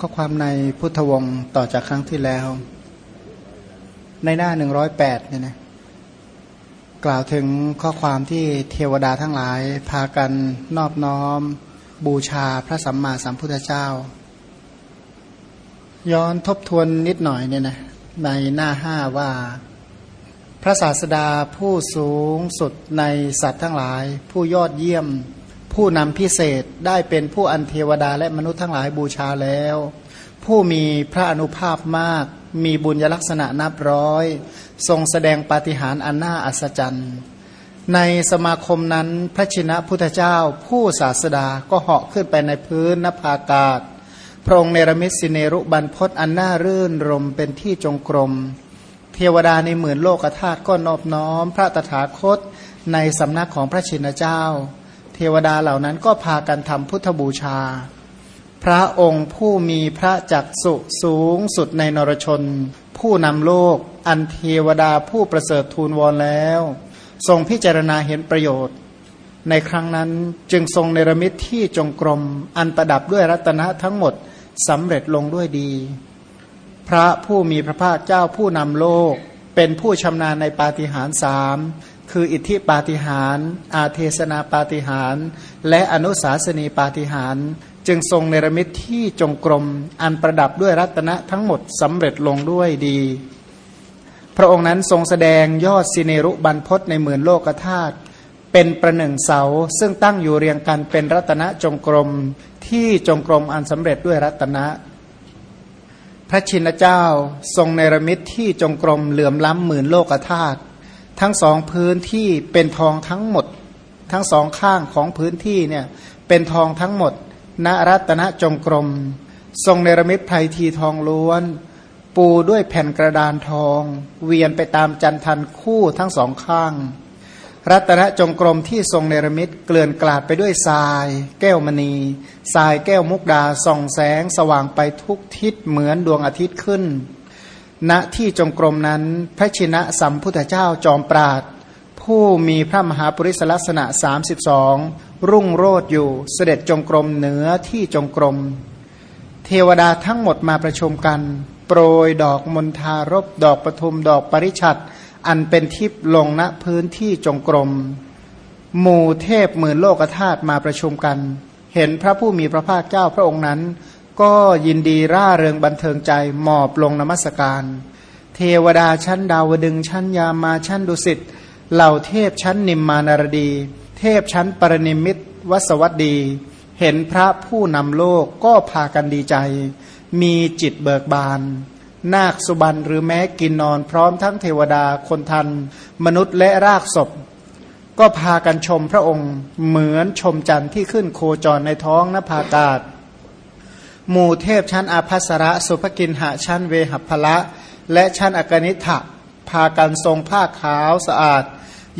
ข้อความในพุทธวงศ์ต่อจากครั้งที่แล้ว ในหน้าหนึ่งร้อยแปดเนี่ยนะกล่าวถึงข้อความที่เทวดาทั้งหลาย พากันนอบน้อม บูชาพระสัมมาสัมพุทธเจ้า ย้อนทบทวนนิดหน่อยเนี่ยนะในหน้าห้าว่า พระศาสดาผู้สูงสุดในสัตว์ทั้งหลาย ผู้ยอดเยี่ยม ผู้นำพิเศษได้เป็นผู้อันเทวดาและมนุษย์ทั้งหลายบูชาแล้ว ผู้มีพระอนุภาพมาก มีบุญยลักษณะนับร้อย ทรงแสดงปาฏิหาริย์อันน่าอัศจรรย์ ในสมาคมนั้นพระชินะพุทธเจ้า ผู้ศาสดาก็เหาะขึ้นไปในพื้นนภากาศ พระองค์เนรมิตสิเนรุบันพศอันน่ารื่นรมเป็นที่จงกรม เทวดาในหมื่นโลกธาตุก็นอบน้อม พระตถาคตในสำนักของพระชินเจ้า เทวดาเหล่านั้นก็พากันทำพุทธบูชา พระองค์ผู้มีพระจักสุสูงสุดในนรชน ผู้นำโลก อันเทวดาผู้ประเสริฐทูลวอนแล้ว ทรงพิจารณาเห็นประโยชน์ ในครั้งนั้นจึงทรงเนรมิตที่จงกรม อันประดับด้วยรัตนะทั้งหมดสำเร็จลงด้วยดี พระผู้มีพระภาคเจ้าผู้นำโลกเป็นผู้ชำนาญในปาฏิหาริย์สาม คืออิทธิปาฏิหาริย์อาเทศนาปาฏิหาริย์และอนุสาสนีปาฏิหาริย์จึงทรงเนรมิตที่จงกรมอันประดับด้วยรัตนะทั้งหมดสำเร็จลงด้วยดี พระองค์นั้นทรงแสดงยอดสิเนรุบันพศในหมื่นโลกธาตุเป็นประหนึ่งเสาซึ่งตั้งอยู่เรียงกันเป็นรัตนะจงกรมที่จงกรมอันสำเร็จด้วยรัตนะ พระชินเจ้าทรงเนรมิตที่จงกรมเหลื่อมล้ำหมื่นโลกธาตุ ทั้งสองพื้นที่เป็นทองทั้งหมด ทั้งสองข้างของพื้นที่เนี่ยเป็นทองทั้งหมดณรัตนจงกรม ทรงเนรมิตไพรทีทองล้วน ปูด้วยแผ่นกระดานทอง เวียนไปตามจันทันคู่ทั้งสองข้าง รัตนจงกรมที่ทรงเนรมิตเกลื่อนกลาดไปด้วยทราย แก้วมณีทรายแก้วมุกดาส่องแสงสว่างไปทุกทิศเหมือนดวงอาทิตย์ขึ้น ณที่จงกรมนั้น พระชินะสัมพุทธเจ้าจอมปราดผู้มีพระมหาปริศลักษณะ 32 รุ่งโรดอยู่เสด็จจงกรมเหนือที่จงกรม เทวดาทั้งหมดมาประชุมกัน โปรยดอกมณฑารบดอกปทุมดอกปริชัดอันเป็นทิพย์ลงณพื้นที่จงกรมหมู่เทพหมื่นโลกธาตุมาประชุมกัน เห็นพระผู้มีพระภาคเจ้าพระองค์นั้น ก็ยินดีร่าเริงบันเทิงใจหมอบลงนมัสการ เทวดาชั้นดาวดึงชั้นยามาชั้นดุสิตเหล่าเทพชั้นนิมมานารดี เทพชั้นปรนิมิตวสวัสดี เห็นพระผู้นำโลกก็พากันดีใจ มีจิตเบิกบาน นาคสุบันหรือแม้กินนอนพร้อมทั้งเทวดาคนทัน มนุษย์และรากศพ ก็พากันชมพระองค์เหมือนชมจันทร์ที่ขึ้นโคจรในท้องนภาอากาศ หมู่เทพชั้นอาภัสระ สุภกินหะชั้นเวหัพละ และชั้นอกนิฐะพากันทรงผ้าขาวสะอาด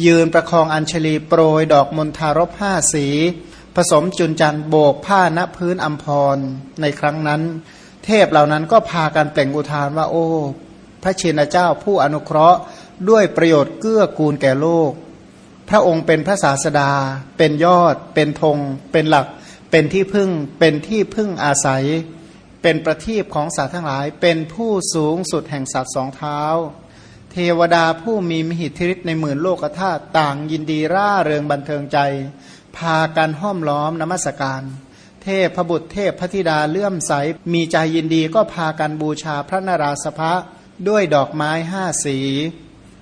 ยืนประคองอัญชลีโปรย ดอกมณฑารบห้าสี ผสมจุนจันโบกผ้าณพื้นอัมพรในครั้งนั้น เทพเหล่านั้นก็พากันเป่งอุทานว่าโอ้ พระเชนเจ้าผู้อนุเคราะห์ด้วยประโยชน์เกื้อกูลแก่โลก พระองค์เป็นพระศาสดา เป็นยอด เป็นธงเป็นหลัก เป็นที่พึ่งเป็นที่พึ่งอาศัย เป็นประทีปของสัตว์ทั้งหลาย เป็นผู้สูงสุดแห่งสัตว์สองเท้า เทวดาผู้มีมหิทธิฤทธิ์ในหมื่นโลกธาตุต่างยินดีร่าเริงบันเทิงใจ พากันห้อมล้อมนมัสการเทพพบุตรเทพพธิดาเลื่อมใส มีใจยินดีก็พากันบูชาพระนาราสภะด้วยดอกไม้ห้าสี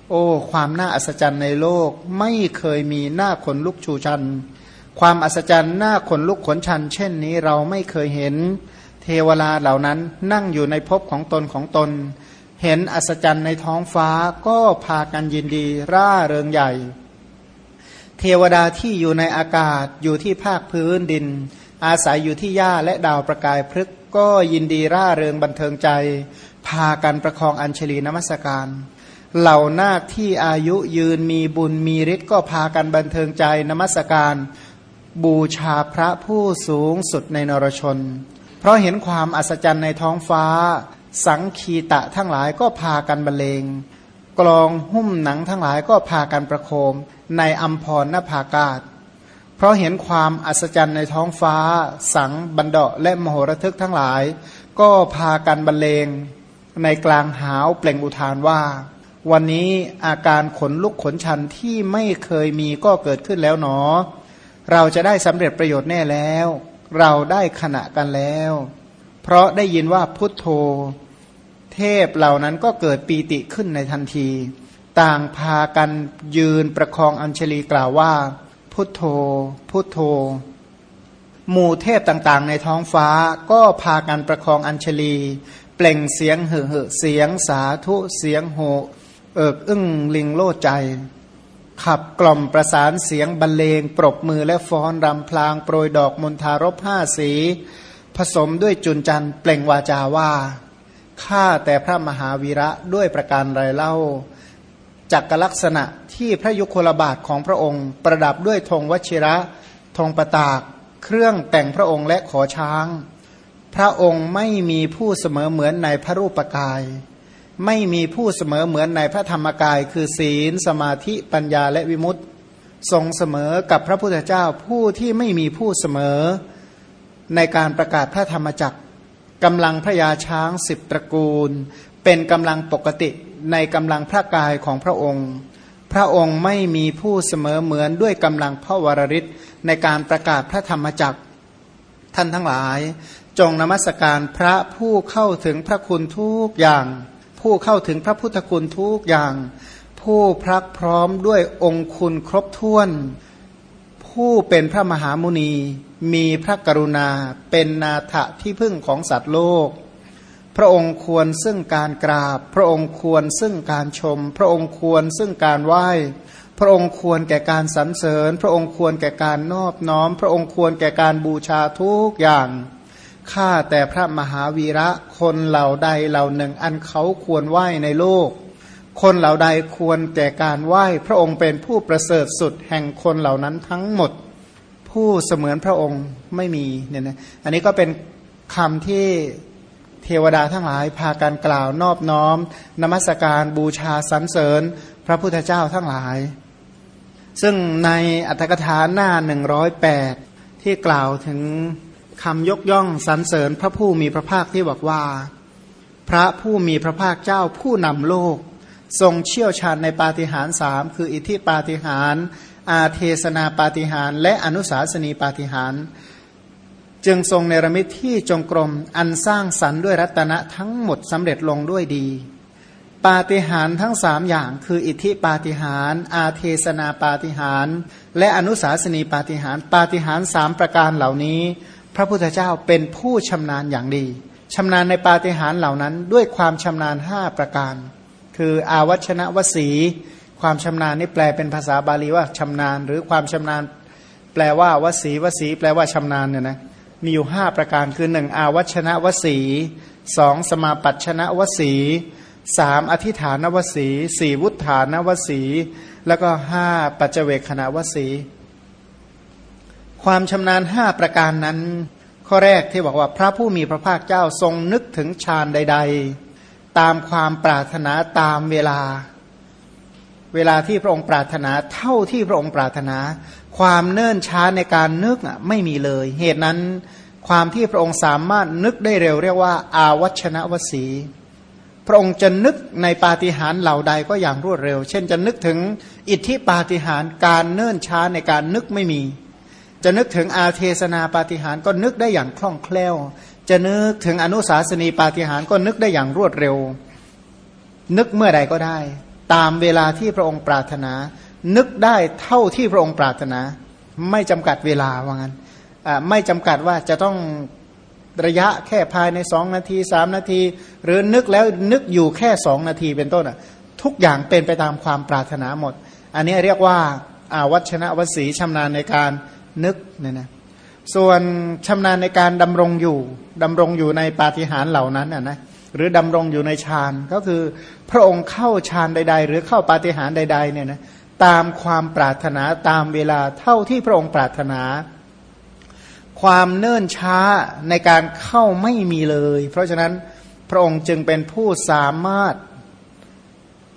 โอ้ ความน่าอัศจรรย์ในโลกไม่เคยมีหน้าขนลุกชูชัน ความอัศจรรย์หน้าขนลุกขนชัน เช่นนี้เราไม่เคยเห็นเทวดาเหล่านั้นนั่งอยู่ในภพของตนของตน เห็นอัศจรรย์ในท้องฟ้าก็พากันยินดีร่าเริงใหญ่ เทวดาที่อยู่ในอากาศอยู่ที่ภาคพื้นดิน อาศัยอยู่ที่หญ้าและดาวประกายพฤกก็ยินดีร่าเริงบันเทิงใจ พากันประคองอัญชลีนมัสการเหล่านาคที่อายุยืนมีบุญมีฤทธิ์ก็พากันบันเทิงใจนมัสการ บูชาพระผู้สูงสุดในนรชน เพราะเห็นความอัศจรรย์ในท้องฟ้า สังคีตะทั้งหลายก็พากันบรรเลง กลองหุ้มหนังทั้งหลายก็พากันประโคม ในอัมพรนภากาศ เพราะเห็นความอัศจรรย์ในท้องฟ้า สังบันเดาะและมโหระทึกทั้งหลาย ก็พากันบรรเลง ในกลางหาวเปล่งอุทานว่า วันนี้อาการขนลุกขนชันที่ไม่เคยมีก็เกิดขึ้นแล้วหนอ เราจะได้สำเร็จประโยชน์แน่แล้ว เราได้ขณะกันแล้ว เพราะได้ยินว่าพุทโธ เทพเหล่านั้นก็เกิดปีติขึ้นในทันที ต่างพากันยืนประคองอัญชลีกล่าวว่า พุทโธ พุทโธ หมู่เทพต่างๆ ในท้องฟ้าก็พากันประคองอัญชลี เปล่งเสียงเห่อเหอเสียงสาธุเสียงโหเอิกอึ้งลิงโลดใจ ขับกล่อมประสานเสียงบรรเลง ปรบมือและฟ้อนรำพลางโปรยดอกมณฑารบห้าสี ผสมด้วยจุนจันเปล่งวาจาว่าข้าแต่พระมหาวีระด้วยประการไรเล่าจักรลักษณะที่พระยุคลบาทของพระองค์ ประดับด้วยธงวชิระธงประตาก เครื่องแต่งพระองค์และขอช้าง พระองค์ไม่มีผู้เสมอเหมือนในพระรูปกาย ไม่มีผู้เสมอเหมือนในพระธรรมกาย คือศีล สมาธิปัญญาและวิมุตติ ทรงเสมอกับพระพุทธเจ้าผู้ที่ไม่มีผู้เสมอในการประกาศพระธรรมจักรกำลังพระยาช้างสิบตระกูล เป็นกำลังปกติในกำลังพระกายของพระองค์ พระองค์ไม่มีผู้เสมอเหมือนด้วยกำลังพระวรริศในการประกาศพระธรรมจักรท่านทั้งหลาย จงนมัสการพระผู้เข้าถึงพระคุณทุกอย่าง ผู้เข้าถึงพระพุทธคุณทุกอย่าง ผู้พรักพร้อมด้วยองคุณครบถ้วน ผู้เป็นพระมหามุนีมีพระกรุณาเป็นนาถะที่พึ่งของสัตว์โลก พระองค์ควรซึ่งการกราบ พระองค์ควรซึ่งการชม พระองค์ควรซึ่งการไหว้พระองค์ควรแก่การสรรเสริญ พระองค์ควรแก่การนอบน้อม พระองค์ควรแก่การบูชาทุกอย่าง ข้าแต่พระมหาวีระคนเหล่าใดเหล่าหนึ่ง อันเขาควรไหว้ในโลก คนเหล่าใดควรแก่การไหว้ พระองค์เป็นผู้ประเสริฐสุดแห่งคนเหล่านั้นทั้งหมด ผู้เสมือนพระองค์ไม่มีเนี่ยนะอันนี้ก็เป็นคำที่เทวดาทั้งหลายพากันกล่าวนอบน้อม นมัสการบูชาสรรเสริญ พระพุทธเจ้าทั้งหลาย ซึ่งในอัตถกถาหน้า 108 ที่กล่าวถึง คำยกย่องสรรเสริญพระผู้มีพระภาคที่บอกว่า พระผู้มีพระภาคเจ้าผู้นำโลก ทรงเชี่ยวชาญในปาฏิหาริย์สามคืออิทธิปาฏิหาริย์อาเทศนาปาฏิหาริย์และอนุสาสนีปาฏิหาริย์จึงทรงเนรมิตที่จงกรมอันสร้างสรรค์ด้วยรัตนะทั้งหมดสำเร็จลงด้วยดี ปาฏิหาริย์ทั้งสามอย่าง คืออิทธิปาฏิหาริย์อาเทศนาปาฏิหาริย์และอนุสาสนีปาฏิหาริย์ปาฏิหาริย์สามประการเหล่านี้ พระพุทธเจ้าเป็นผู้ชำนาญอย่างดีชำนาญในปาฏิหาริย์เหล่านั้น ด้วยความชำนาญห้าประการ คืออาวัชนะวสีความชำนาญนี่แปลเป็นภาษาบาลีว่าชำนาญ หรือความชำนาญ แปลว่าวสีวสีแปลว่าชำนาญเนี่ยนะมีอยู่ห้าประการคือหนึ่งอาวัชนะวสีสองสมาปัชนะวสีสามอธิฐานวสีสี่วุฒานวสี แล้วก็ห้าปัจเจเวคขณวสี ความชำนาญห้าประการนั้น ข้อแรกที่บอกว่าพระผู้มีพระภาคเจ้าทรงนึกถึงฌานใด ๆ ตามความปรารถนาตามเวลา เวลาที่พระองค์ปรารถนาเท่าที่พระองค์ปรารถนา ความเนิ่นช้าในการนึกไม่มีเลย เหตุนั้นความที่พระองค์สามารถนึกได้เร็วเรียกว่า อาวัชนะวสีพระองค์จะนึกในปาฏิหาริย์เหล่าใดก็อย่างรวดเร็ว เช่นจะนึกถึงอิทธิปาฏิหาริย์การเนิ่นช้าในการนึกไม่มี จะนึกถึงอาเทศนาปาฏิหารก็นึกได้อย่างคล่องแคล่ว จะนึกถึงอนุสาสนีปาฏิหารก็นึกได้อย่างรวดเร็ว นึกเมื่อใดก็ได้ ตามเวลาที่พระองค์ปรารถนา นึกได้เท่าที่พระองค์ปรารถนา ไม่จำกัดเวลาว่างั้นไม่จำกัดว่าจะต้องระยะแค่ภายในสองนาทีสามนาที หรือนึกแล้วนึกอยู่แค่สองนาทีเป็นต้นอะทุกอย่างเป็นไปตามความปรารถนาหมด อันนี้เรียกว่าอาวัชนะวสีชำนาญในการ นึกเนี่ยนะส่วนชำนาญในการดำรงอยู่ดำรงอยู่ในปาฏิหาริย์เหล่านั้นอะนะหรือดำรงอยู่ในฌานก็คือพระองค์เข้าฌานใด ๆ หรือเข้าปาฏิหาริย์ใด ๆ เนี่ยนะตามความปรารถนาตามเวลาเท่าที่พระองค์ปรารถนา ความเนิ่นช้าในการเข้าไม่มีเลย เพราะฉะนั้นพระองค์จึงเป็นผู้สามารถ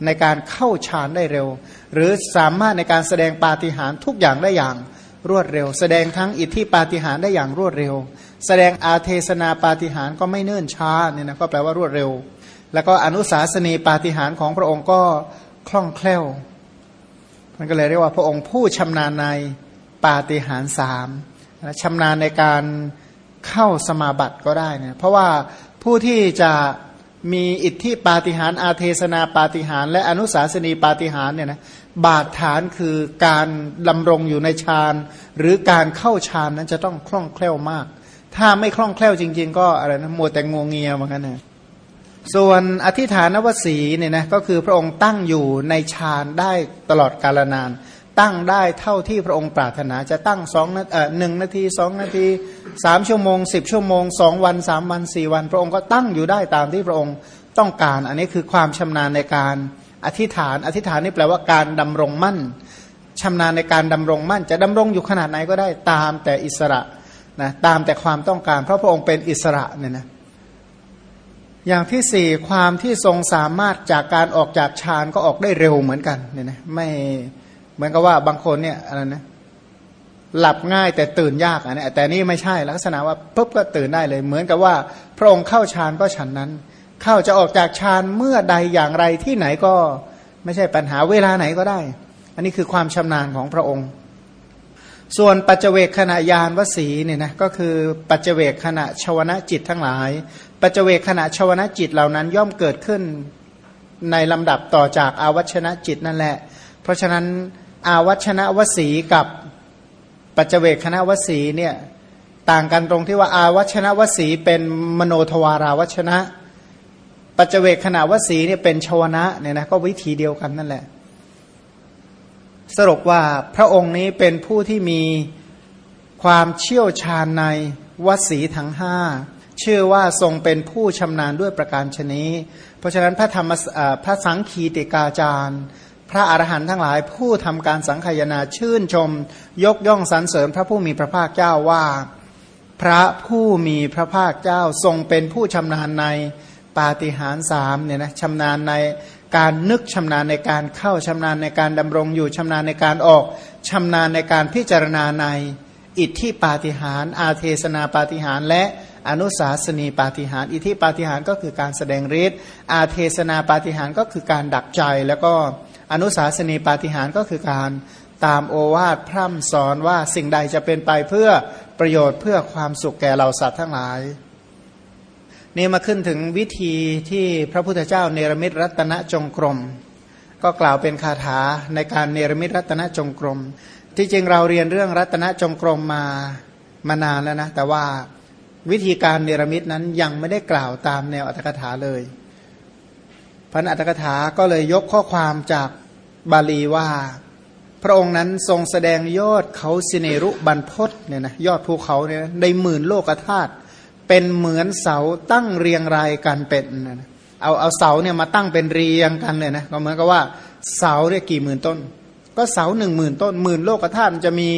ในการเข้าฌานได้เร็ว หรือสามารถในการแสดงปาฏิหาริย์ทุกอย่างได้อย่าง รวดเร็ว แสดงทั้งอิทธิปาฏิหาริย์ได้อย่างรวดเร็ว แสดงอาเทศนาปาฏิหาริย์ก็ไม่เนิ่นช้าเนี่ยนะก็แปลว่ารวดเร็ว แล้วก็อนุสาสนีปาฏิหาริย์ของพระองค์ก็คล่องแคล่ว มันก็เลยเรียกว่าพระองค์ผู้ชำนาญในปาฏิหาริย์สามชำนาญในการเข้าสมาบัติก็ได้เนี่ยเพราะว่าผู้ที่จะ มีอิทธิปาฏิหาริย์อาเทศนาปาฏิหาริย์และอนุสาสนีปาฏิหาริย์เนี่ยนะบาดฐานคือการดำรงอยู่ในฌานหรือการเข้าฌานนั้นจะต้องคล่องแคล่วมาก ถ้าไม่คล่องแคล่วจริง ๆ ก็อะไรนะมัวแต่งงเงียเหมือนกันนะส่วนอธิฐานวสีเนี่ยนะก็คือพระองค์ตั้งอยู่ในฌานได้ตลอดกาลนาน ตั้งได้เท่าที่พระองค์ปรารถนาจะตั้งสองนาเอ่อหนึ่งนาทีสองนาทีสามชั่วโมงสิบชั่วโมงสองวันสามวันสี่วัน พระองค์ก็ตั้งอยู่ได้ตามที่พระองค์ต้องการ อันนี้คือความชำนาญในการอธิษฐาน อธิษฐานนี่แปลว่าการดำรงมั่นชำนาญในการดำรงมั่น จะดำรงอยู่ขนาดไหนก็ได้ตามแต่อิสระนะตามแต่ความต้องการ เพราะพระองค์เป็นอิสระเนี่ยนะอย่างที่สี่ความที่ทรงสามารถจากการออกจากฌานก็ออกได้เร็วเหมือนกันเนี่ยนะไม่ เหมือนกับว่าบางคนเนี่ยอะไรนะหลับง่ายแต่ตื่นยากอันนี้แต่นี่ไม่ใช่ลักษณะว่าปุ๊บก็ตื่นได้เลย เหมือนกับว่า พระองค์เข้าฌานก็ฉันนั้น เข้าจะออกจากฌานเมื่อใดอย่างไรที่ไหนก็ไม่ใช่ปัญหาเวลาไหนก็ได้ อันนี้คือความชำนาญของพระองค์ ส่วนปัจเจเวกขณะยานวสีเนี่ยนะก็คือปัจเจเวกขณะชวนะจิตทั้งหลาย ปัจเจเวกขณะชวนะจิตเหล่านั้นย่อมเกิดขึ้นในลำดับต่อจากอาวัชนะจิตนั่นแหละ เพราะฉะนั้น อาวัชนะวสีกับปัจเจเวกคณะวสีเนี่ยต่างกันตรงที่ว่าอาวัชนะวสีเป็นมโนทวาราวัชนะ ปัจเจเวกขณะวสีเนี่ยเป็นชวนะเนี่ยนะก็วิธีเดียวกันนั่นแหละ สรุปว่าพระองค์นี้เป็นผู้ที่มีความเชี่ยวชาญในวสีทั้งห้าเชื่อว่าทรงเป็นผู้ชำนาญด้วยประการชนี้ เพราะฉะนั้นพระธรรมพระสังคีติกาจารย์ พระอรหันต์ทั้งหลายผู้ทำการสังขยนาชื่นชม ยกย่องสรรเสริญพระผู้มีพระภาคเจ้าว่า พระผู้มีพระภาคเจ้าทรงเป็นผู้ชำนาญในปาฏิหาริย์สามเนี่ยนะชำนาญในการนึกชำนาญในการเข้าชำนาญในการดำรงอยู่ชำนาญในการออกชำนาญในการพิจารณาใน อิทธิปาฏิหารอาเทศนาปาฏิหารและอนุสาสนีปาฏิหารอิทธิปาฏิหารก็คือการแสดงฤทธิ์อาเทศนาปาฏิหารก็คือการดักใจแล้วก็ อนุสาสนีปาฏิหารก็คือการตามโอวาทพร่ำสอนว่าสิ่งใดจะเป็นไปเพื่อประโยชน์เพื่อความสุขแก่เราสัตว์ทั้งหลาย นี่มาขึ้นถึงวิธีที่พระพุทธเจ้าเนรมิตรัตนจงกรม ก็กล่าวเป็นคาถาในการเนรมิตรัตนจงกรม ที่จริงเราเรียนเรื่องรัตนจงกรมมามานานแล้วนะ แต่ว่าวิธีการเนรมิตนั้นยังไม่ได้กล่าวตามแนวอัตถกถาเลย พันอัตถกถาก็เลยยกข้อความจากบาลีว่า พระองค์นั้นทรงแสดงยอดเขาสิเนรุบันพศเนี่ยนะยอดภูเขาเนี่ยในหมื่นโลกธาตุเป็นเหมือนเสาตั้งเรียงรายกันเป็นนะเอาเอาเสาเนี่ยมาตั้งเป็นเรียงกันเลยนะก็เหมือนกับว่าเสาเนี่ยกี่หมื่นต้น ก็เสาหนึ่งหมื่นต้นหมื่นโลกธาตุจะมี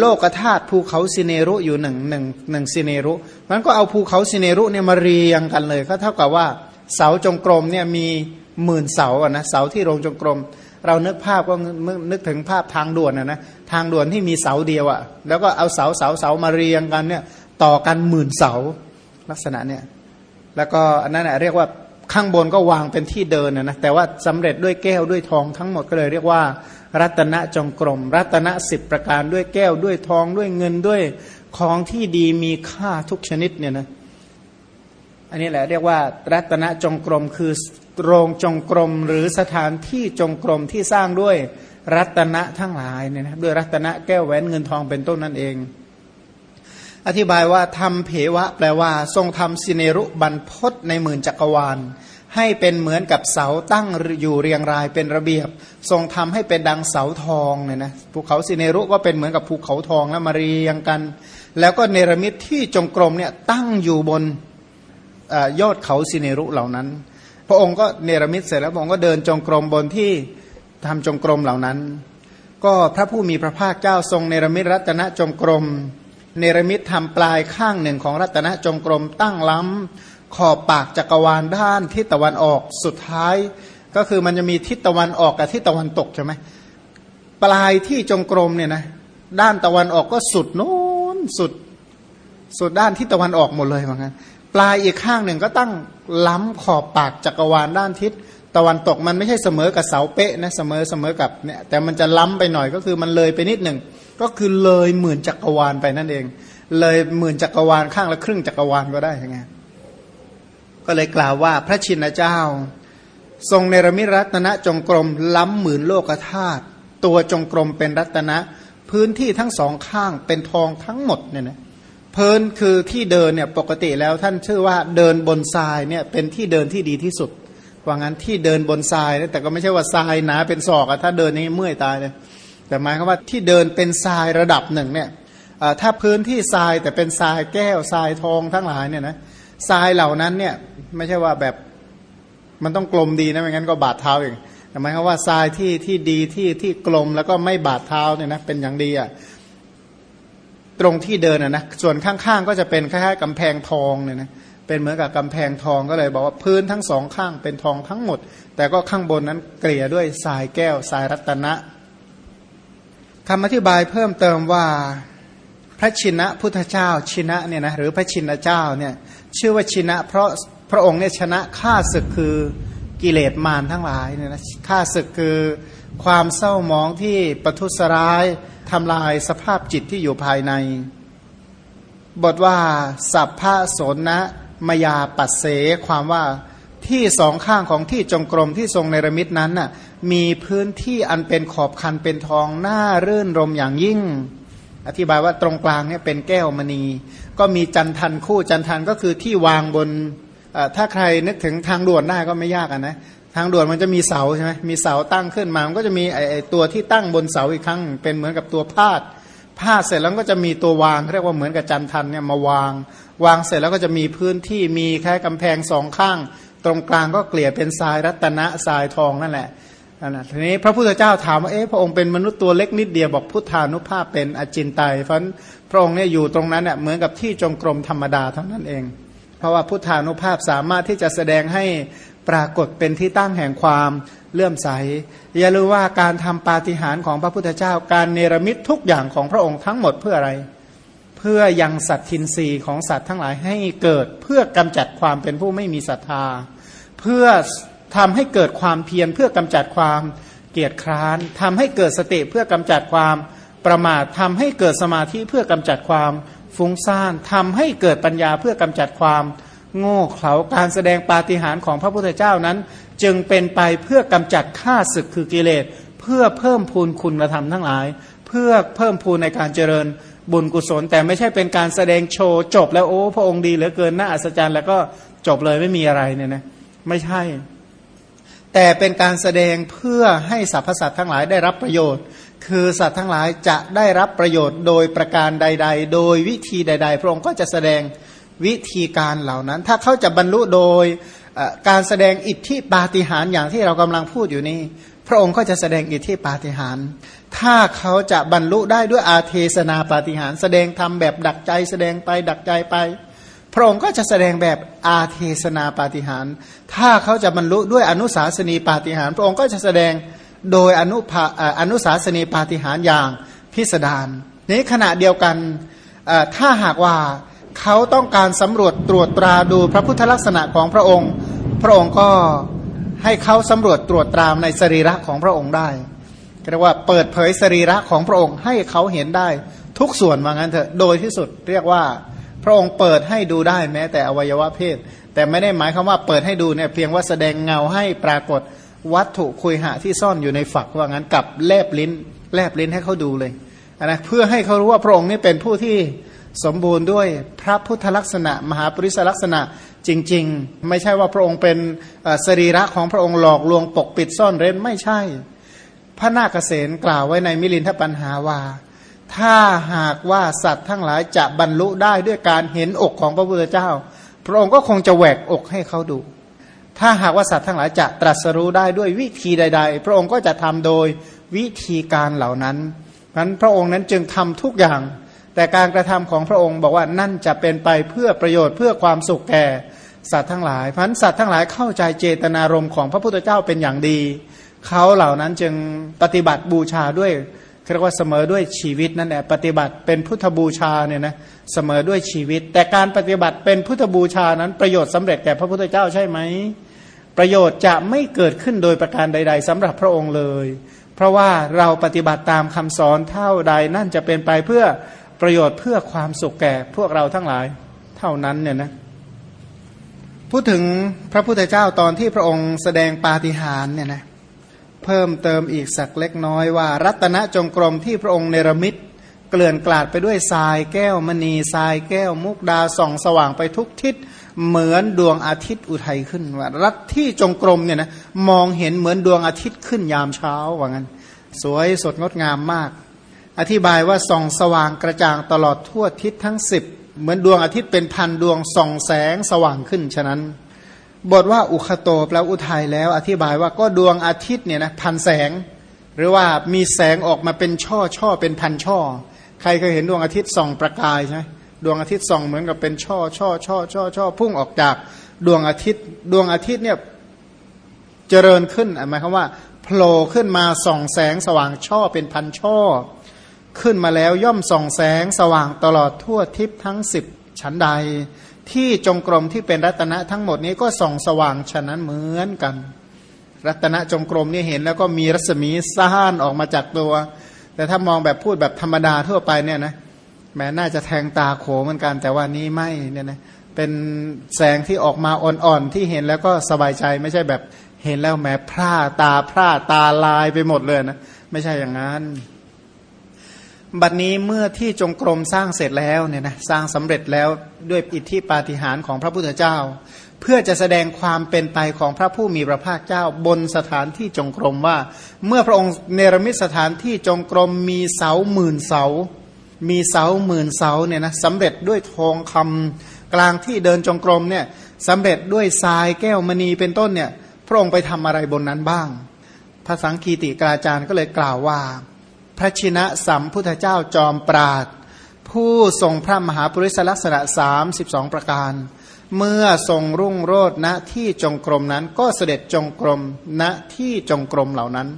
โลกธาตุภูเขาสิเนรุอยู่หนึ่งหนึ่งหนึ่งสิเนรุมันก็เอาภูเขาสิเนรุเนี่ยมาเรียงกันเลย ก็เท่ากับว่า เสาจงกรมเนี่ยมีหมื่นเสาอะนะเสาที่โรงจงกรม เรานึกภาพก็นึกถึงภาพทางด่วนอะนะทางด่วนที่มีเสาเดียวอะ แล้วก็เอาเสาเสาเสามาเรียงกันเนี่ยต่อกันหมื่นเสาลักษณะเนี่ยแล้วก็อันนั้นเรียกว่าข้างบนก็วางเป็นที่เดินนะแต่ว่าสำเร็จด้วยแก้วด้วยทองทั้งหมดก็เลยเรียกว่า รัตนจงกรม รัตนสิบประการด้วยแก้วด้วยทองด้วยเงินด้วยของที่ดีมีค่าทุกชนิดเนี่ยนะ อันนี้แหละเรียกว่ารัตนจงกรมคือโรงจงกรมหรือสถานที่จงกรมที่สร้างด้วยรัตนะทั้งหลายเนี่ยนะด้วยรัตนะแก้วแหวนเงินทองเป็นต้นนั่นเอง อธิบายว่าทำเพวะ แปลว่าทรงทำสิเนรุบันพศในหมื่นจักรวาล ให้เป็นเหมือนกับเสาตั้งอยู่เรียงรายเป็นระเบียบ ทรงทำให้เป็นดังเสาทองเนี่ยนะภูเขาสิเนรุก็เป็นเหมือนกับภูเขาทองแล้วมาเรียงกัน แล้วก็เนรมิตที่จงกรมเนี่ยตั้งอยู่บน ยอดเขาสิเนรุเหล่านั้น พระองค์ก็เนรมิตเสร็จแล้วพระองค์ก็เดินจงกรมบนที่ทำจงกรมเหล่านั้น ก็พระผู้มีพระภาคเจ้าทรงเนรมิตรัตนจงกรม เนรมิตทำปลายข้างหนึ่งของรัตนจงกรมตั้งล้ำขอบปากจักรวาลด้านทิศตะวันออกสุดท้าย ก็คือมันจะมีทิศตะวันออกกับทิศตะวันตกใช่ไหมปลายที่จงกรมเนี่ยนะด้านตะวันออกก็สุดโน้นสุดสุดด้านที่ตะวันออกหมดเลยเหมือนกัน ปลายอีกข้างหนึ่งก็ตั้งล้ำขอบปากจักรวาลด้านทิศตะวันตกมันไม่ใช่เสมอกับเสาเป๊ะนะเสมอเสมอกับเนี่ยแต่มันจะล้ำไปหน่อยก็คือมันเลยไปนิดหนึ่งก็คือเลยหมื่นจักรวาลไปนั่นเอง เลยหมื่นจักรวาลข้างละครึ่งจักรวาลก็ได้ยังไงก็เลยกล่าวว่าพระชินเจ้า ทรงเนรมิรัตนะจงกรมล้ำหมื่นโลกธาตุตัวจงกรมเป็นรัตนะ พื้นที่ทั้งสองข้างเป็นทองทั้งหมดเนี่ยนะ พื้นคือที่เดินเนี่ยปกติแล้วท่านชื่อว่าเดินบนทรายเนี่ยเป็นที่เดินที่ดีที่สุดว่างั้นที่เดินบนทรายแต่ก็ไม่ใช่ว่าทรายหนาเป็นศอกอะถ้าเดินนี้เมื่อยตายเลยแต่หมายความว่าที่เดินเป็นทรายระดับหนึ่งเนี่ยถ้าพื้นที่ทรายแต่เป็นทรายแก้วทรายทองทั้งหลายเนี่ยนะทรายเหล่านั้นเนี่ยไม่ใช่ว่าแบบมันต้องกลมดีนะไม่งั้นก็บาดเท้าเองแต่หมายความว่าทรายที่ที่ดีที่ที่กลมแล้วก็ไม่บาดเท้าเนี่ยนะเป็นอย่างดีอะ ตรงที่เดินอะนะส่วนข้างๆก็จะเป็นคล้ายๆกำแพงทองเนี่ยนะเป็นเหมือนกับกำแพงทองก็เลยบอกว่าพื้นทั้งสองข้างเป็นทองทั้งหมด แต่ก็ข้างบนนั้นเกลี่ยด้วยทรายแก้วทรายรัตนะคำอธิบายเพิ่มเติมว่าพระชินะพุทธเจ้าชินะเนี่ยนะหรือพระชินเจ้าเนี่ยชื่อว่าชินะ เพราะพระองค์เนี่ยชนะฆ่าศึกคือกิเลสมารทั้งหลายเนี่ยนะฆ่าศึกคือความเศร้ามองที่ประทุษร้าย ทำลายสภาพจิตที่อยู่ภายใน บทว่า สัพพะโสนะมยาปัสเส ความว่าที่สองข้างของที่จงกรมที่ทรงในระมิดนั้นน่ะมีพื้นที่อันเป็นขอบคันเป็นทองหน้ารื่นรมอย่างยิ่ง อธิบายว่าตรงกลางเนี่ยเป็นแก้วมณี ก็มีจันทันคู่จันทันก็คือที่วางบนถ้าใครนึกถึงทางด่วนได้ก็ไม่ยากนะ ทางด่วนมันจะมีเสาใช่ไหมมีเสาตั้งขึ้นมา มันก็จะมีไอตัวที่ตั้งบนเสาอีกครั้ง เป็นเหมือนกับตัวพาดพาดเสร็จแล้วก็จะมีตัววางเรียกว่าเหมือนกับจันทันเนี่ยมาวาง วางเสร็จแล้วก็จะมีพื้นที่มีแค่กำแพงสองข้าง ตรงกลางก็เกลี่ยเป็นทรายรัตนะทรายทองนั่นแหละนะทีนี้พระพุทธเจ้าถามว่าเอ๊ะพระองค์เป็นมนุษย์ตัวเล็กนิดเดียวบอกพุทธานุภาพเป็นอจินไตยเพราะพระองค์เนี่ยอยู่ตรงนั้นเนี่ยเหมือนกับที่จงกรมธรรมดาเท่านั้นเอง เพราะว่าพุทธานุภาพสามารถที่จะแสดงให้ ปรากฏเป็นที่ตั้งแห่งความเลื่อมใส อย่าลืมว่าการทำปาฏิหาริย์ของพระพุทธเจ้า การเนรมิตทุกอย่างของพระองค์ทั้งหมดเพื่ออะไร เพื่อยังสัตทินรีของสัตว์ทั้งหลายให้เกิดเพื่อกำจัดความเป็นผู้ไม่มีศรัทธา เพื่อทำให้เกิดความเพียรเพื่อกำจัดความเกียจคร้านทำให้เกิดสติเพื่อกำจัดความประมาททำให้เกิดสมาธิเพื่อกำจัดความฟุ้งซ่านทำให้เกิดปัญญาเพื่อกำจัดความ โง่เขลาการแสดงปาฏิหาริย์ของพระพุทธเจ้านั้น จึงเป็นไปเพื่อกำจัดข้าศึกคือกิเลส เพื่อเพิ่มพูนคุณธรรมทั้งหลาย เพื่อเพิ่มพูนในการเจริญบุญกุศล แต่ไม่ใช่เป็นการแสดงโชว์จบแล้วโอ้พระองค์ดีเหลือเกินน่าอัศจรรย์แล้วก็จบเลยไม่มีอะไรเนี่ยนะไม่ใช่ แต่เป็นการแสดงเพื่อให้สรรพสัตว์ทั้งหลายได้รับประโยชน์ คือสัตว์ทั้งหลายจะได้รับประโยชน์โดยประการใด ๆ โดยวิธีใด ๆ พระองค์ก็จะแสดง วิธีการเหล่านั้น ถ้าเขาจะบรรลุโดยการแสดงอิทธิปาฏิหาริย์อย่างที่เรากำลังพูดอยู่นี้ พระองค์ก็จะแสดงอิทธิปาฏิหาริย์ถ้าเขาจะบรรลุได้ด้วยอาเทศนาปาฏิหาริย์แสดงธรรมแบบดักใจ แสดงไปดักใจไป พระองค์ก็จะแสดงแบบอาเทศนาปาฏิหาริย์ถ้าเขาจะบรรลุด้วยอนุสาสนีปาฏิหาริย์พระองค์ก็จะแสดงโดยอนุภาอนุสาสนีปาฏิหาริย์อย่างพิสดารนี้ขณะเดียวกันถ้าหากว่า เขาต้องการสำรวจตรวจตราดูพระพุทธลักษณะของพระองค์ พระองค์ก็ให้เขาสำรวจตรวจตรามในสรีระของพระองค์ได้เรียกว่าเปิดเผยสรีระของพระองค์ให้เขาเห็นได้ทุกส่วนว่างั้นเถอะโดยที่สุดเรียกว่าพระองค์เปิดให้ดูได้แม้แต่อวัยวะเพศ แต่ไม่ได้หมายคำว่าเปิดให้ดูเนี่ยเพียงว่าแสดงเงาให้ปรากฏวัตถุคุยหะที่ซ่อนอยู่ในฝักว่างั้นกับแลบลิ้น แลบลิ้นให้เขาดูเลยนะเพื่อให้เขารู้ว่าพระองค์นี่เป็นผู้ที่ สมบูรณ์ด้วยพระพุทธลักษณะ มหาปริศลักษณะจริง ๆ ไม่ใช่ว่าพระองค์เป็นสรีระของพระองค์หลอกลวงปกปิดซ่อนเร้นไม่ใช่ พระนาคเษนกล่าวไว้ในมิลินทปัญหาว่า ถ้าหากว่าสัตว์ทั้งหลายจะบรรลุได้ด้วยการเห็นอกของพระพุทธเจ้า พระองค์ก็คงจะแหวกอกให้เขาดู ถ้าหากว่าสัตว์ทั้งหลายจะตรัสรู้ได้ด้วยวิธีใด ๆ พระองค์ก็จะทำโดยวิธีการเหล่านั้นนั้นพระองค์นั้นจึงทำทุกอย่าง แต่การกระทำของพระองค์บอกว่านั่นจะเป็นไปเพื่อประโยชน์เพื่อความสุขแก่สัตว์ทั้งหลายพันสัตว์ทั้งหลายเข้าใจเจตนารมณ์ของพระพุทธเจ้าเป็นอย่างดี เขาเหล่านั้นจึงปฏิบัติบูชาด้วยเรียกว่าเสมอด้วยชีวิตนั่นแหละปฏิบัติเป็นพุทธบูชาเนี่ยนะเสมอด้วยชีวิต แต่การปฏิบัติเป็นพุทธบูชานั้นประโยชน์สำเร็จแก่พระพุทธเจ้าใช่ไหมประโยชน์จะไม่เกิดขึ้นโดยประการใด ๆสำหรับพระองค์เลย เพราะว่าเราปฏิบัติตามคำสอนเท่าใดนั่นจะเป็นไปเพื่อ ประโยชน์เพื่อความสุขแก่พวกเราทั้งหลายเท่านั้นเนี่ยนะพูดถึงพระพุทธเจ้าตอนที่พระองค์แสดงปาฏิหาริย์เนี่ยนะเพิ่มเติมอีกสักเล็กน้อยว่า รัตนจงกรมที่พระองค์เนรมิตเกลื่อนกลาดไปด้วยทรายแก้วมณีทรายแก้ว มุกดาส่องสว่างไปทุกทิศเหมือนดวงอาทิตย์อุทัยขึ้นว่ารัตที่จงกรมเนี่ยนะมองเห็นเหมือนดวงอาทิตย์ขึ้นยามเช้าว่างั้น สวยสดงดงามมาก อธิบายว่าส่องสว่างกระจ่างตลอดทั่วทิศทั้งสิบเหมือนดวงอาทิตย์เป็นพันดวงส่องแสงสว่างขึ้นฉะนั้น บทว่าอุคโตแปลอุทัยแล้ว อธิบายว่าก็ดวงอาทิตย์เนี่ยนะพันแสง หรือว่ามีแสงออกมาเป็นช่อช่อเป็นพันช่อ ใครเคยเห็นดวงอาทิตย์ส่องประกายใช่ไหมดวงอาทิตย์ส่องเหมือนกับเป็นช่อช่อช่อช่อช่อพุ่งออกจากดวงอาทิตย์ ดวงอาทิตย์เนี่ยเจริญขึ้นหมายความว่าโผล่ขึ้นมาส่องแสงสว่างช่อเป็นพันช่อ ขึ้นมาแล้วย่อมส่องแสงสว่างตลอดทั่วทิพทั้งสิบชั้นใด ที่จงกรมที่เป็นรัตนะทั้งหมดนี้ก็ส่องสว่างฉะนั้นเหมือนกัน รัตนะจงกรมนี่เห็นแล้วก็มีรัศมีซ่านออกมาจากตัว แต่ถ้ามองแบบพูดแบบธรรมดาทั่วไปเนี่ยนะแม้น่าจะแทงตาโขเหมือนกัน แต่ว่านี้ไม่เนี่ยนะเป็นแสงที่ออกมาอ่อนๆที่เห็นแล้วก็สบายใจไม่ใช่แบบเห็นแล้วแม้พร่าตาพร่าตาลายไปหมดเลยนะไม่ใช่อย่างนั้น บัดนี้เมื่อที่จงกรมสร้างเสร็จแล้วเนี่ยนะสร้างสำเร็จแล้วด้วยอิทธิปาฏิหาริย์ของพระพุทธเจ้า เพื่อจะแสดงความเป็นไปของพระผู้มีพระภาคเจ้าบนสถานที่จงกรมว่า เมื่อพระองค์เนรมิตสถานที่จงกรมมีเสาหมื่นเสา มีเสาหมื่นเสาเนี่ยนะสำเร็จด้วยทองคำกลางที่เดินจงกรมเนี่ยสำเร็จด้วยทรายแก้วมณีเป็นต้นเนี่ยพระองค์ไปทำอะไรบนนั้นบ้างพระสังคีติกาจารย์ก็เลยกล่าวว่า พระชินะสัมพุทธเจ้าจอมปราดผู้ทรงพระมหาปริศลักษณะสามสิบสองประการ เมื่อทรงรุ่งโรจณที่จงกรมนั้น ก็เสด็จจงกรมณที่จงกรมเหล่านั้น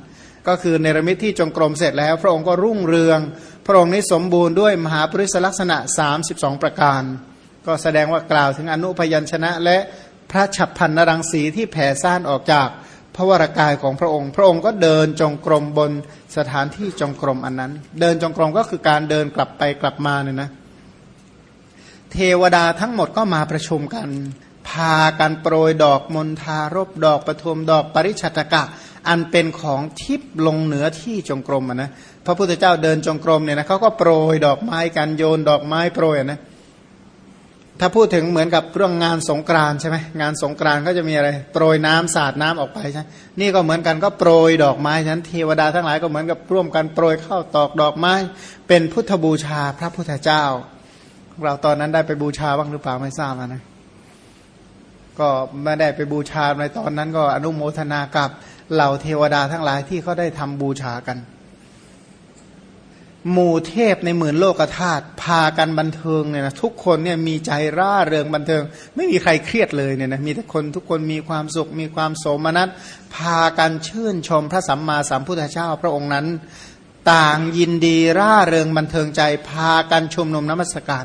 ก็คือเนรมิตที่จงกรมเสร็จแล้ว พระองค์ก็รุ่งเรือง พระองค์นี้สมบูรณ์ด้วยมหาปริศลักษณะ32ประการ ก็แสดงว่ากล่าวถึงอนุพยัญชนะและพระฉับพันนรังสีที่แผ่ซ่านออกจาก พระวรากายของพระองค์ พระองค์ก็เดินจงกรมบนสถานที่จงกรมอันนั้น เดินจงกรมก็คือการเดินกลับไปกลับมาเนี่ยนะ เทวดาทั้งหมดก็มาประชุมกัน พากันโปรยดอกมณฑารบดอกประทุมดอกปริชัตกะ อันเป็นของทิพลงเหนือที่จงกรมนะพระพุทธเจ้าเดินจงกรมเนี่ยนะเขาก็โปรยดอกไม้กันโยนดอกไม้โปรยนะ ถ้าพูดถึงเหมือนกับเรื่องงานสงกรานใช่ไหมงานสงกรานก็จะมีอะไร โปรยน้ำสาดน้ำออกไปใช่นี่ก็เหมือนกันก็โปรยดอกไม้ฉะนั้นเทวดาทั้งหลายก็เหมือนกับร่วมกันโปรยข้าวตอกดอกไม้ เป็นพุทธบูชาพระพุทธเจ้า เราตอนนั้นได้ไปบูชาบ้างหรือเปล่าไม่ทราบนะ ก็ไม่ได้ไปบูชาในตอนนั้นก็อนุโมทนากับเหล่าเทวดาทั้งหลายที่เขาได้ทำบูชากัน หมู่เทพในหมื่นโลกธาตุพากันบันเทิงเนี่ยนะทุกคนเนี่ยมีใจร่าเริงบันเทิง ไม่มีใครเครียดเลยเนี่ยนะมีแต่คนทุกคนมีความสุขมีความโสมนัสพากันชื่นชมพระสัมมาสัมพุทธเจ้าพระองค์นั้น ต่างยินดีร่าเริงบันเทิงใจ พากันชมนมนมัสการ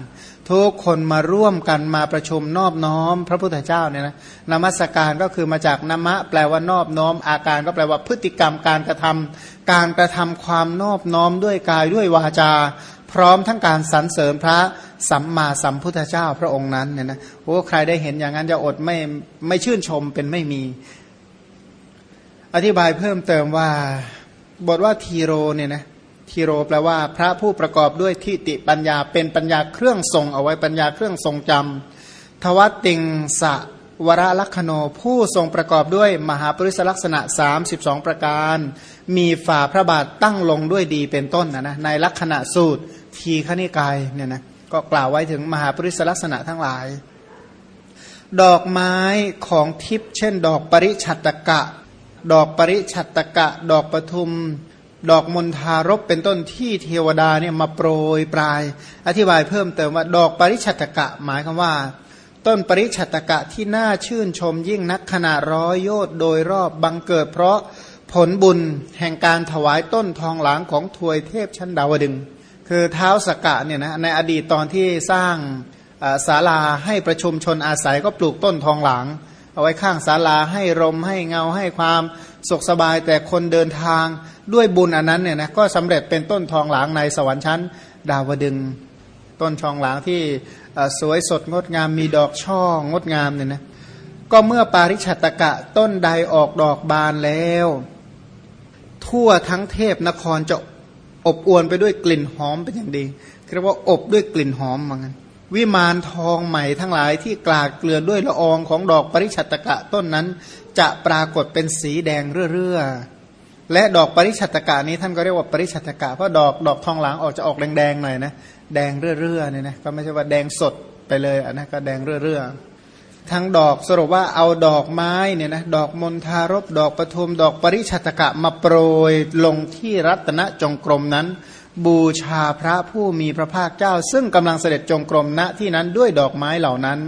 ทุกคนมาร่วมกันมาประชุมนอบน้อม พระพุทธเจ้าเนี่ยนะนมัสการก็คือมาจากนมะ แปลว่านอบน้อม อาการก็แปลว่าพฤติกรรมการกระทำการกระทำความนอบน้อมด้วยกายด้วยวาจา พร้อมทั้งการสรรเสริญพระสัมมาสัมพุทธเจ้าพระองค์นั้นเนี่ยนะโอ้ใครได้เห็นอย่างนั้นจะอดไม่ไม่ชื่นชมเป็นไม่มี อธิบายเพิ่มเติมว่า บทว่าทีโรเนี่ยนะ ทีโรแปลว่า พระผู้ประกอบด้วยทิฏฐิปัญญาเป็นปัญญาเครื่องทรงเอาไว้ปัญญาเครื่องทรงจำทวัตติงสะวรลักษโนผู้ทรงประกอบด้วยมหาปริศลักษณะ 32 ประการ มีฝ่าพระบาทตั้งลงด้วยดีเป็นต้นนะนะในลักษณะสูตรทีขณิกายเนี่ยนะก็กล่าวไว้ถึงมหาปริศลักษณะทั้งหลาย ดอกไม้ของทิพย์เช่น ดอกปริชัตตกะ ดอกปริชัตตกะ ดอกปทุม ดอกมณฑารบเป็นต้นที่เทวดาเนี่ยมาโปรยปลาย อธิบายเพิ่มเติมว่าดอกปริชัตกะหมายคำว่า ต้นปริชัตกะที่น่าชื่นชมยิ่งนักขนาดร้อยโยต์โดยรอบบังเกิด เพราะผลบุญแห่งการถวายต้นทองหลางของทวยเทพชั้นดาวดึง คือเท้าสกกะเนี่ยนะในอดีตตอนที่สร้างศาลาให้ประชุมชนอาศัยก็ปลูกต้นทองหลาง เอาไว้ข้างศาลาให้รมให้เงาให้ความสุขสบายแต่คนเดินทางด้วยบุญอันนั้นเนี่ยนะก็สำเร็จเป็นต้นทองหลางในสวรรค์ชั้น ดาวดึงต้นทองหลางที่สวยสดงดงามมีดอกช่องดงามเนี่ยนะก็เมื่อปาริชัตกะต้นใดออกดอกบานแล้ว ทั่วทั้งเทพนครจะอบอวนไปด้วยกลิ่นหอมเป็นอย่างดีเรียกว่าอบด้วยกลิ่นหอมเหมือนกัน วิมานทองใหม่ทั้งหลายที่กลาดเกลือนด้วยละอองของดอกปริชัตกะต้นนั้น จะปรากฏเป็นสีแดงเรื่อๆและดอกปริชัตกะนี้ท่านก็เรียกว่าปริชัตกะเพราะดอกดอกทองหลางออกจะออกแดงๆหน่อยนะแดงเรื่อๆเนี่ยนะก็ไม่ใช่ว่าแดงสดไปเลยอันนะก็แดงเรื่อๆทั้งดอกสรุปว่าเอาดอกไม้เนี่ยนะดอกมณฑารบดอกปทุมดอกปริชัตกะมาโปรยลงที่รัตนจงกรมนั้น บูชาพระผู้มีพระภาคเจ้า ซึ่งกำลังเสด็จจงกรมณที่นั้นด้วยดอกไม้เหล่านั้น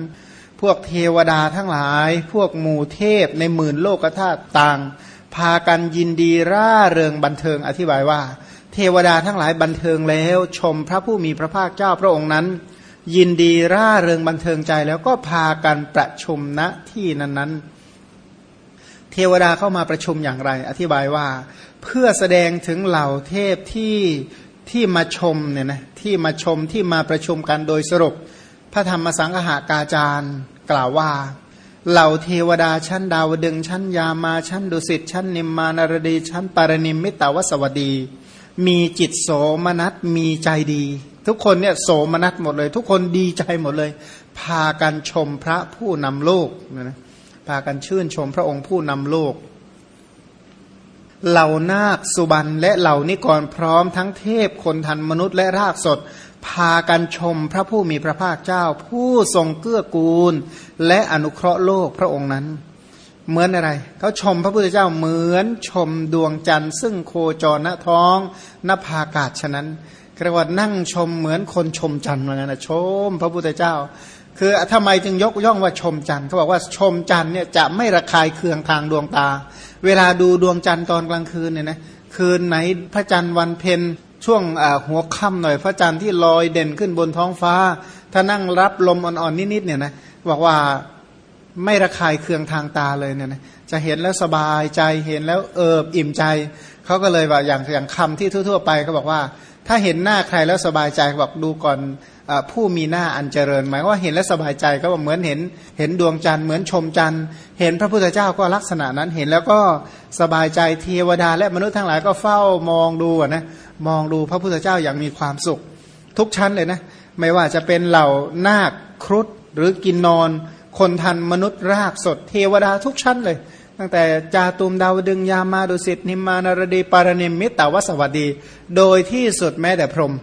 พวกเทวดาทั้งหลาย พวกหมู่เทพในหมื่นโลกธาตุต่าง พากันยินดีร่าเริงบันเทิงอธิบายว่า เทวดาทั้งหลายบันเทิงแล้ว ชมพระผู้มีพระภาคเจ้าพระองค์นั้น ยินดีร่าเริงบันเทิงใจแล้วก็พากันประชุมณที่นั้นๆเทวดาเข้ามาประชุมอย่างไร อธิบายว่า เพื่อแสดงถึงเหล่าเทพที่ ที่มาชมเนี่ยนะที่มาชมที่มาประชุมกันโดยสรุป พระธรรมสังฆากาจารย์กล่าวว่า เหล่าเทวดาชั้นดาวดึงชั้นยามาชั้นดุสิตชั้นนิมมานารดีชั้นปารณิมมิตาวสวดี มีจิตโสมนัสมีใจดี ทุกคนเนี่ยโสมนัสหมดเลย ทุกคนดีใจหมดเลย พากันชมพระผู้นำโลกนะพากันชื่นชมพระองค์ผู้นำโลก เหล่านาคสุบันและเหล่านิกรพร้อมทั้งเทพคนทันมนุษย์และรากสด พากันชมพระผู้มีพระภาคเจ้า ผู้ทรงเกื้อกูล และอนุเคราะห์โลกพระองค์นั้น เหมือนอะไร เขาชมพระพุทธเจ้าเหมือนชมดวงจันทร์ ซึ่งโคจรณท้องนภาอากาศฉะนั้นเรียกว่านั่งชมเหมือนคนชมจันทร์เหมือนกันนะชม พระพุทธเจ้า คือทำไมจึงยกย่องว่าชมจันทร์เขาบอกว่าชมจันทร์เนี่ยจะไม่ระคายเคืองทางดวงตา เวลาดูดวงจันทร์ตอนกลางคืนเนี่ยนะคืนไหนพระจันทร์วันเพ็ญช่วงหัวค่ำหน่อย พระจันทร์ที่ลอยเด่นขึ้นบนท้องฟ้า ถ้านั่งรับลมอ่อนๆนิดๆเนี่ยนะบอกว่าไม่ระคายเคืองทางตาเลยเนี่ยนะจะเห็นแล้วสบายใจเห็นแล้วเอิบอิ่มใจเขาก็เลยว่าอย่างอย่างคำที่ทั่ว ๆ ไปเขาบอกว่า ถ้าเห็นหน้าใครแล้วสบายใจบอกดูก่อน ผู้มีหน้าอันเจริญ หมายว่าเห็นแล้วสบายใจก็เหมือนเห็นเห็นดวงจันทร์เหมือนชมจันทร์ เห็นพระพุทธเจ้าก็ลักษณะนั้นเห็นแล้วก็สบายใจเทวดา และมนุษย์ทั้งหลายก็เฝ้ามองดูนะมองดูพระพุทธเจ้าอย่างมีความสุข ทุกชั้นเลยนะไม่ว่าจะเป็นเหล่านาคครุฑหรือกินนอน คนทันมนุษย์รากสด เทวดาทุกชั้นเลย ตั้งแต่จาตุมดาวดึงยามาดุสิตนิมานารดีปารณิมมิตาวสวัสดี โดยที่สุดแม้แต่พรหม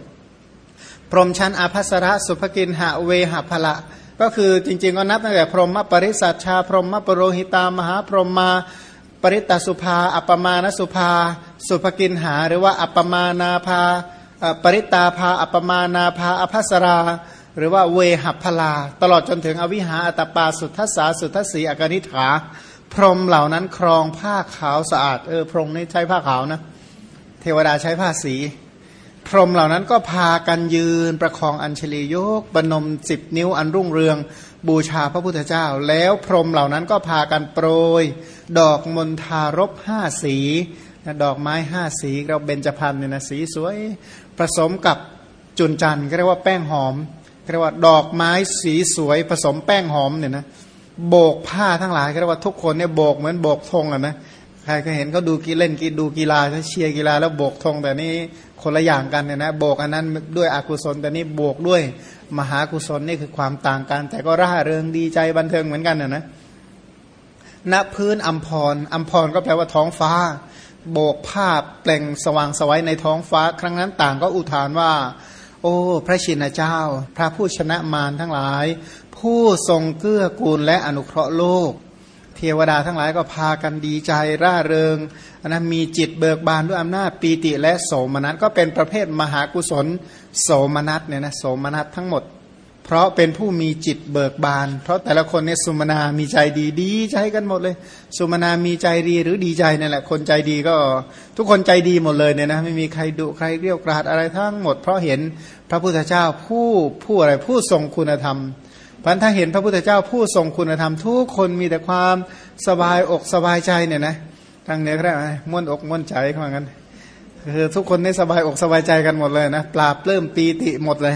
พรหมชั้นอาภัสระสุภกินหะเวหะพละ ก็คือจริงๆก็นับตั้งแต่พรหมปริสัชชา พรหมปรโรหิตามหาพรหมมาปริตตสุภา อัปมานสุภา สุภกินหา หรือว่าอัปมานาภาปริตาภา อัปมานาภาอภัสรา หรือว่าเวหัพลา ตลอดจนถึงอวิหาอัตปาสุทธสาสุทธสีอกนิฐา พรหมเหล่านั้นครองผ้าขาวสะอาด เออพรหมนี่ใช้ผ้าขาวนะ เทวดาใช้ผ้าสี พรหมเหล่านั้นก็พากันยืนประคองอัญชลียกบนมสิบนิ้วอันรุ่งเรืองบูชาพระพุทธเจ้า แล้วพรหมเหล่านั้นก็พากันโปรย ดอกมณฑารบห้าสีดอกไม้ห้าสีเราเบญจพรรณเนี่ยนะสีสวยผสมกับจุนจันทร์ก็เรียกว่าแป้งหอมเรียกว่าดอกไม้สีสวยผสมแป้งหอมเนี่ยนะโบกผ้าทั้งหลายเรียกว่าทุกคนเนี่ยโบกเหมือนโบกธงอะนะ ใครก็เห็นเขาดูกีเล่นกีดูกีฬาเขาเชียร์กีฬาแล้วโบกธงแต่นี้คนละอย่างกันเนี่ยนะโบกอันนั้นด้วยอกุศลแต่นี้โบกด้วยมหากุศลนี่คือความต่างกัน แต่ก็ร่าเริงดีใจบันเทิงเหมือนกันนะนะณพื้นอัมพรอัมพรก็แปลว่าท้องฟ้า โบกภาพเปล่งสว่างสวัยในท้องฟ้า ครั้งนั้นต่างก็อุทานว่า โอ้ พระชินเจ้า พระผู้ชนะมารทั้งหลาย ผู้ทรงเกื้อกูลและอนุเคราะห์โลก เทวดาทั้งหลายก็พากันดีใจร่าเริงนะมีจิตเบิกบานด้วยอำนาจปีติและโสมนัสก็เป็นประเภทมหากุศลโสมนัสเนี่ยนะโสมนัสทั้งหมด เพราะเป็นผู้มีจิตเบิกบาน เพราะแต่ละคนเนี่ยสุมนามีใจดีดีใจกันหมดเลย สุมนามีใจดีหรือดีใจนั่แหละ คนใจดีก็ทุกคนใจดีหมดเลยเนี่ยนะไม่มีใครดุใครเกลียวกราดอะไรทั้งหมด เพราะเห็นพระพุทธเจ้าผู้ผู้อะไรผู้ทรงคุณธรรม พันถ้าเห็นพระพุทธเจ้าผู้ทรงคุณธรรมทุกคนมีแต่ความสบายอกสบายใจเนี่ยนะทางเนี้ยก็ได้ม้วนอกม้วนใจเขาเหมือนกันคือทุกคนนี่สบายอกสบายใจกันหมดเลยนะปราบเริ่มปีติหมดเลย